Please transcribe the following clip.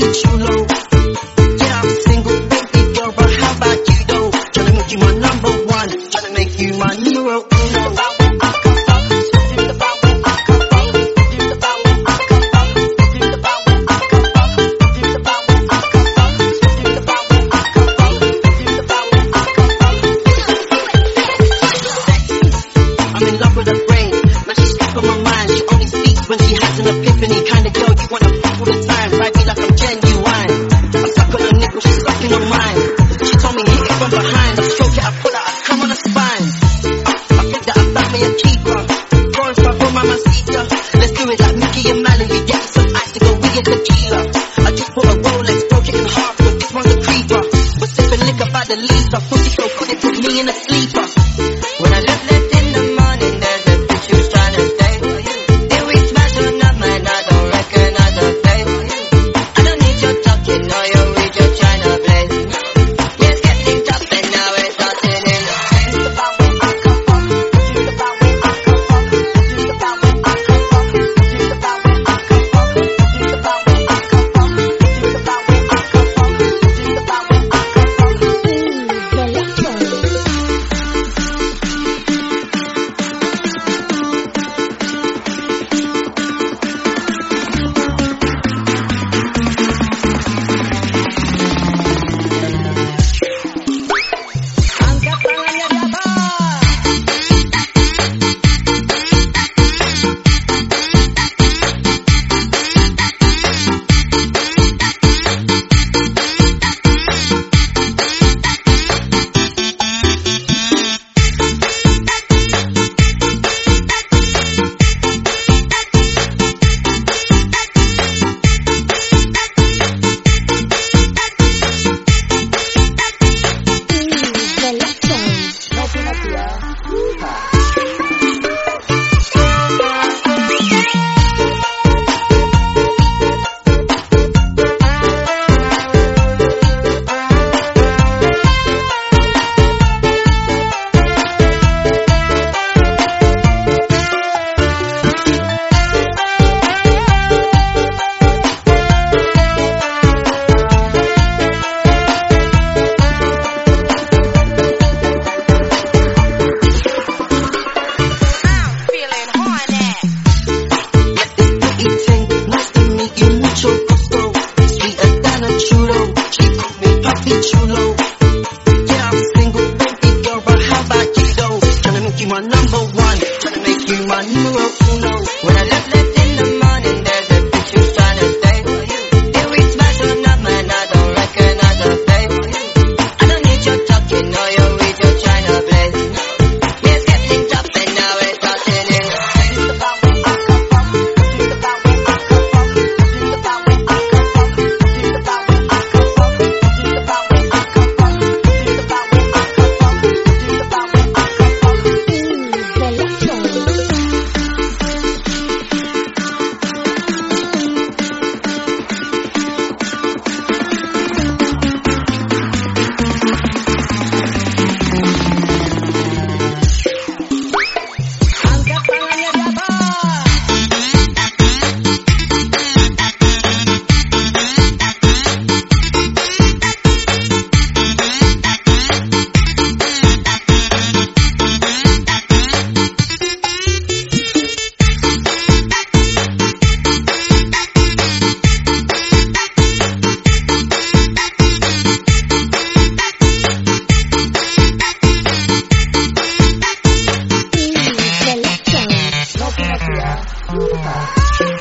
It's you low. being a sleeper. number one. Yeah.